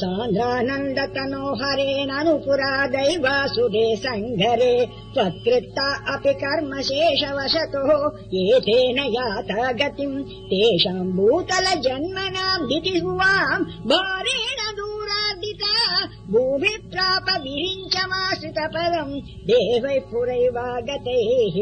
सान्द्रानन्दतनोहरेणनुपुरा दैव दैवासुरे सङ्घरे त्वत्कृत्ता अपि कर्म शेषवशतो एतेन याता गतिम् तेषाम् भूतल जन्मनाम् दितिहुवाम् भारेण दूरादिता भूमि प्राप विरिञ्चमाश्रित परम् देवैः पुरैवागतैः।